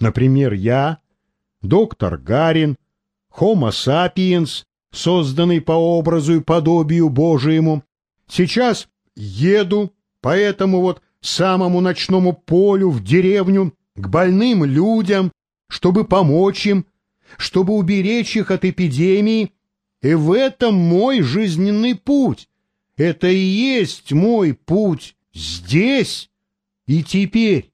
Например, я, доктор Гарин, Homo sapiens, созданный по образу и подобию Божьему, сейчас еду по этому вот самому ночному полю в деревню к больным людям, чтобы помочь им, чтобы уберечь их от эпидемии, и в этом мой жизненный путь. Это и есть мой путь здесь и теперь.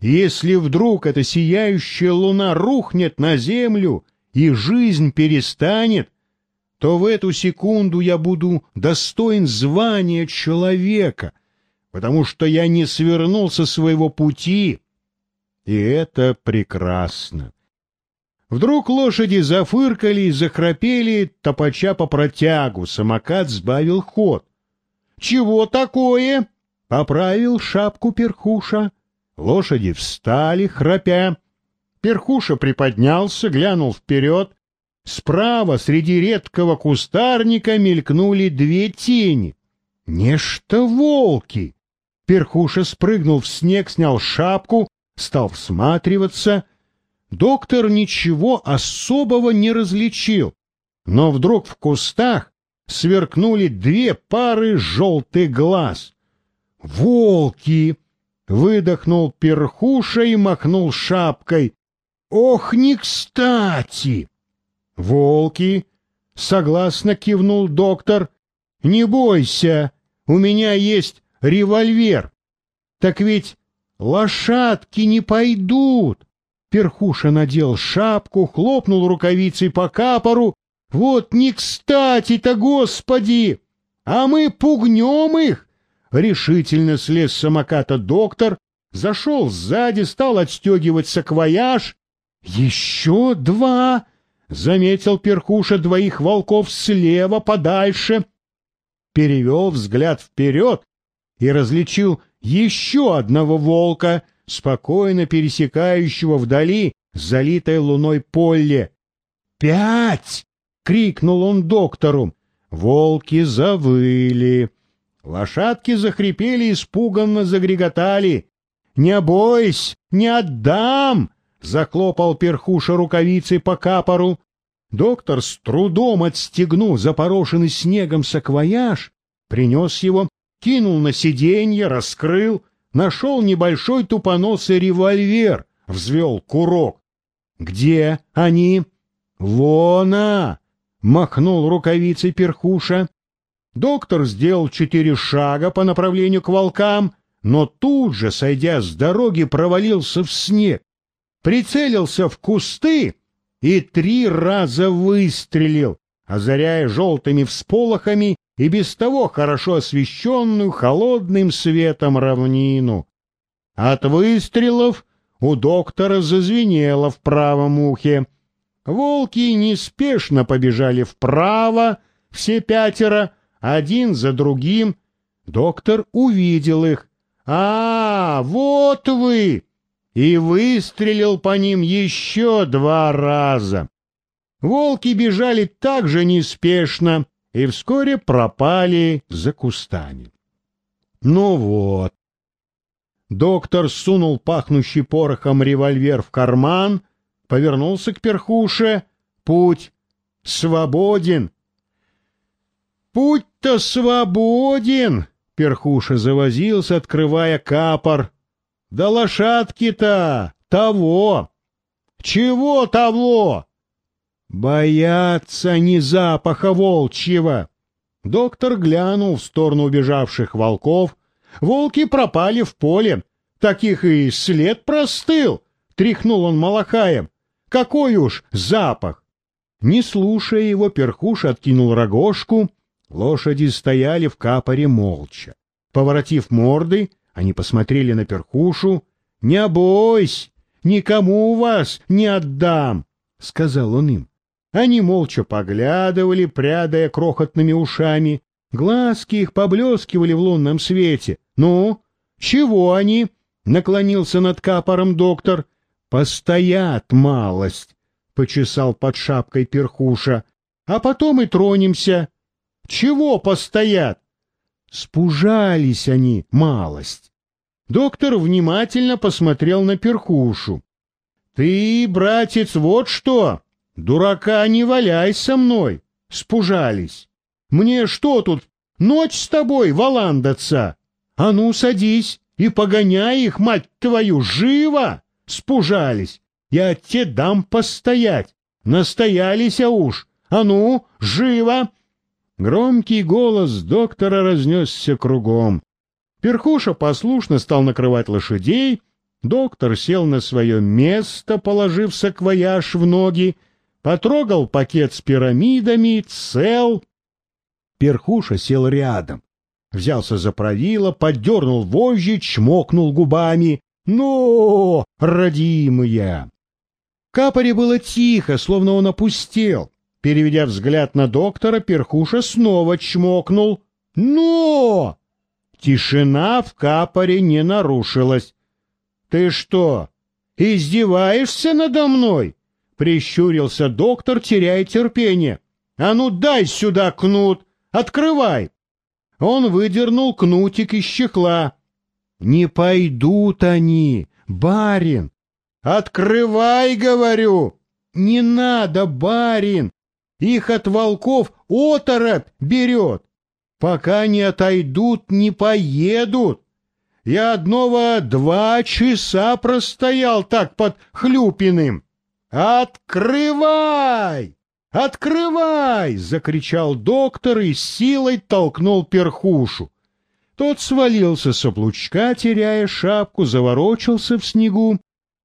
Если вдруг эта сияющая луна рухнет на землю и жизнь перестанет, то в эту секунду я буду достоин звания человека, потому что я не свернул со своего пути, и это прекрасно. Вдруг лошади зафыркали и захрапели, топача по протягу, самокат сбавил ход. «Чего такое?» — поправил шапку перхуша. Лошади встали, храпя. Перхуша приподнялся, глянул вперед. Справа среди редкого кустарника мелькнули две тени. Нечто волки! Перхуша спрыгнул в снег, снял шапку, стал всматриваться. Доктор ничего особого не различил, но вдруг в кустах сверкнули две пары желтых глаз. «Волки!» Выдохнул перхуша и махнул шапкой. «Ох, не кстати!» «Волки!» — согласно кивнул доктор. «Не бойся, у меня есть револьвер». «Так ведь лошадки не пойдут!» Перхуша надел шапку, хлопнул рукавицей по капору. «Вот не кстати-то, господи! А мы пугнем их!» Решительно слез с самоката доктор, зашел сзади, стал отстегивать саквояж. «Еще два!» — заметил перхуша двоих волков слева подальше. Перевел взгляд вперед и различил еще одного волка, спокойно пересекающего вдали залитой луной поле. «Пять!» — крикнул он доктору. Волки завыли. Лошадки захрипели, испуганно загреготали. «Не бойся, не отдам!» — заклопал перхуша рукавицей по капору. Доктор с трудом отстегнул запорошенный снегом саквояж, принес его, кинул на сиденье, раскрыл, нашел небольшой тупоносый револьвер, взвел курок. «Где они?» «Вона!» — махнул рукавицей перхуша. Доктор сделал четыре шага по направлению к волкам, но тут же, сойдя с дороги, провалился в снег, прицелился в кусты и три раза выстрелил, озаряя желтыми всполохами и без того хорошо освещенную холодным светом равнину. От выстрелов у доктора зазвенело в правом ухе. Волки неспешно побежали вправо, все пятеро, один за другим. Доктор увидел их. «А, вот вы!» и выстрелил по ним еще два раза. Волки бежали так же неспешно и вскоре пропали за кустами. Ну вот. Доктор сунул пахнущий порохом револьвер в карман, повернулся к перхуше. Путь свободен. Путь-то свободен, перхуша завозился, открывая капор. Да лошадки-то того. Чего того? Боятся не запаха волчьего. Доктор глянул в сторону убежавших волков. Волки пропали в поле. Таких и след простыл. Тряхнул он малахаем. Какой уж запах! Не слушая его, перхуш откинул рогожку Лошади стояли в капоре молча. Поворотив морды, они посмотрели на перхушу. — Не бойся, никому вас не отдам, — сказал он им. Они молча поглядывали, прядая крохотными ушами. Глазки их поблескивали в лунном свете. — Ну, чего они? — наклонился над капором доктор. — Постоят малость, — почесал под шапкой перхуша. — А потом и тронемся. Чего постоят? Спужались они малость. Доктор внимательно посмотрел на перхушу. Ты, братец, вот что! Дурака не валяй со мной! Спужались! Мне что тут, ночь с тобой валандаться? А ну, садись и погоняй их, мать твою, живо! Спужались! Я тебе дам постоять! Настоялись, а уж! А ну, живо!» Громкий голос доктора разнесся кругом. Перхуша послушно стал накрывать лошадей, доктор сел на свое место, положив саквояж в ноги, потрогал пакет с пирамидами, цел. Перхуша сел рядом, взялся за правило, поддернул вожжи, чмокнул губами. «Ну, родимая!» Капоре было тихо, словно он опустел. Переведя взгляд на доктора, перхуша снова чмокнул. «Но!» Тишина в капоре не нарушилась. «Ты что, издеваешься надо мной?» Прищурился доктор, теряя терпение. «А ну дай сюда кнут! Открывай!» Он выдернул кнутик из чехла. «Не пойдут они, барин!» «Открывай, говорю!» «Не надо, барин! Их от волков оторопь берет. Пока не отойдут, не поедут. Я одного два часа простоял так под Хлюпиным. «Открывай! Открывай!» — закричал доктор и силой толкнул перхушу. Тот свалился с облучка, теряя шапку, заворочился в снегу.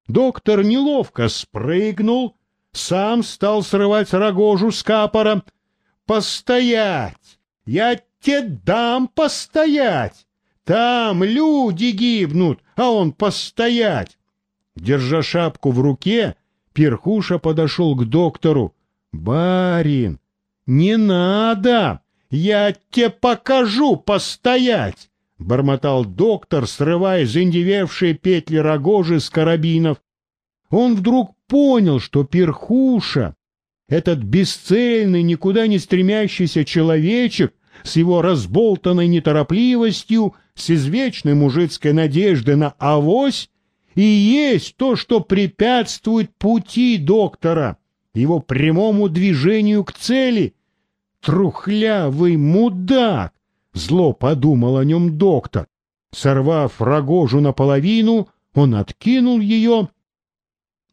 Доктор неловко спрыгнул, сам стал срывать рогожу с капора. «Постоять! Я тебе дам постоять! Там люди гибнут, а он постоять!» Держа шапку в руке, Перхуша подошел к доктору. «Барин, не надо! Я тебе покажу постоять!» — бормотал доктор, срывая заиндевевшие петли рогожи с карабинов. Он вдруг понял, что перхуша, этот бесцельный, никуда не стремящийся человечек с его разболтанной неторопливостью, с извечной мужицкой надеждой на авось, и есть то, что препятствует пути доктора, его прямому движению к цели. Трухлявый мудак! Зло подумал о нем доктор. Сорвав рогожу наполовину, он откинул ее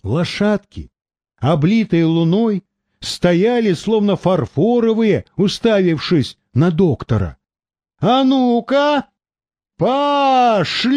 Лошадки, облитые луной, стояли, словно фарфоровые, уставившись на доктора. — А ну-ка! Пошли!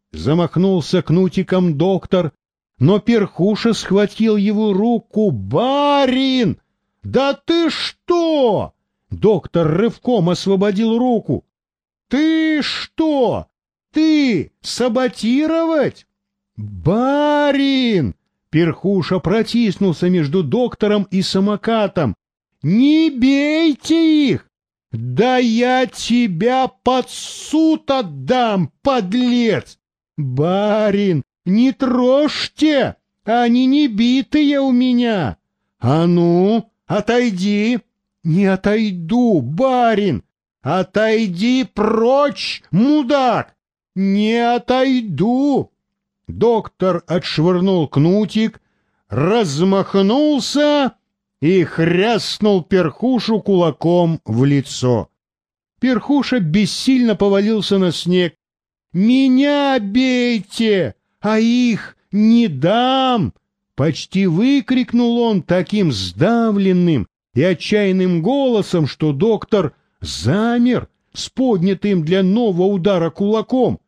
— замахнулся кнутиком доктор, но перхуша схватил его руку. — Барин! Да ты что? Доктор рывком освободил руку. — Ты что? Ты саботировать? «Барин!» Перхуша протиснулся между доктором и самокатом. «Не бейте их! Да я тебя под суд отдам, подлец! Барин, не трожьте! Они не битые у меня! А ну, отойди!» «Не отойду, барин! Отойди прочь, мудак! Не отойду!» Доктор отшвырнул кнутик, размахнулся и хряснул перхушу кулаком в лицо. Перхуша бессильно повалился на снег. «Меня бейте, а их не дам!» Почти выкрикнул он таким сдавленным и отчаянным голосом, что доктор замер с поднятым для нового удара кулаком.